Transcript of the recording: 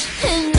And